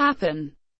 happen.